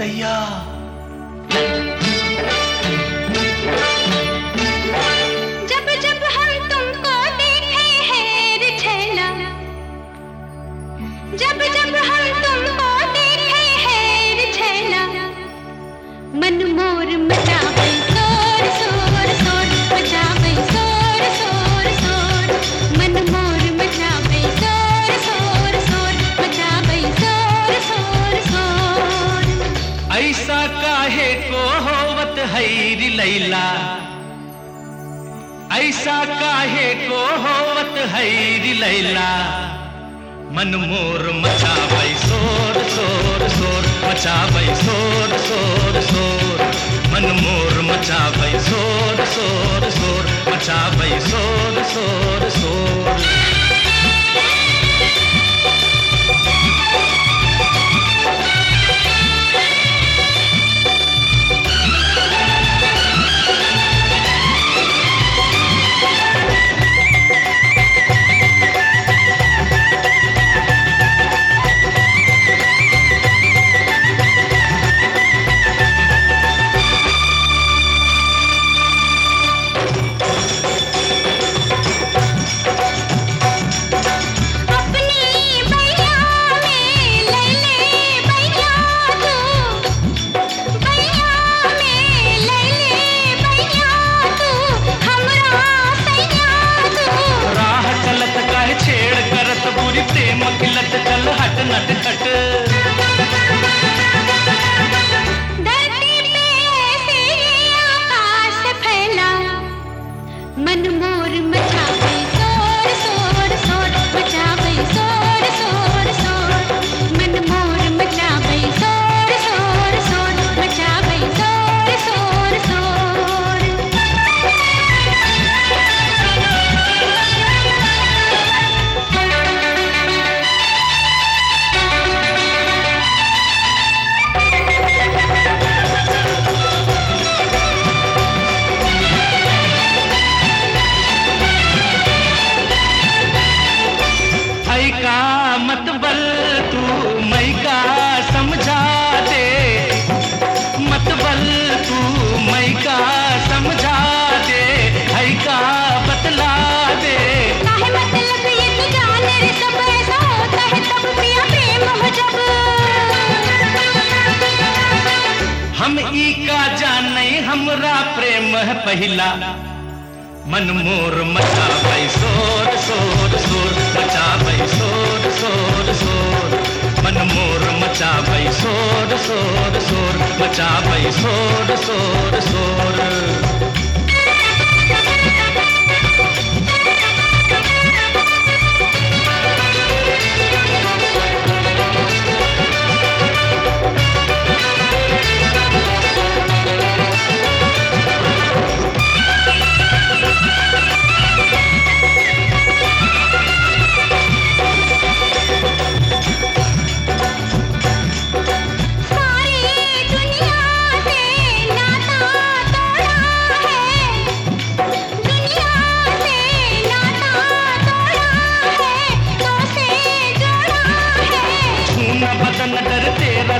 哎呀。होवत लैला। ऐसा काहे को होवत हैरी लैला? मन मोर सोर शोर शोर शोर मचाबै शोर शोर शोर। मन मोर मचाबै शोर शोर शोर शोर शोर शोर। का मत बल तू मैं का समझा दे। मत बल तू मैं का समझा दे। ऐ का बतला दे। मतलब ये तू जाने रे सब ऐसा होता है तब पिया प्रेम हो जब। हम ई का जाने हमरा प्रेम है पहिला। मन मोर मचाबै शोर शोर शोर शोर मचाबै शोर शोर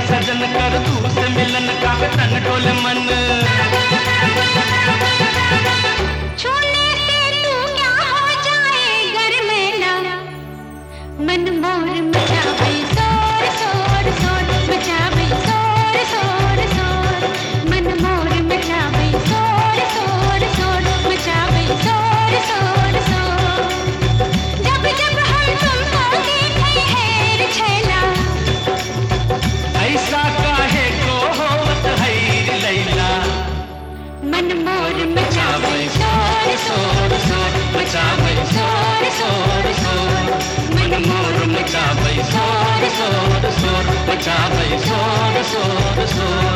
सजन कर तू मिलन का तन डोल मन। चाबै सोर सोर सोर मन मोर मचाबै सोर सोर सोर मचाबै सोर सोर सोर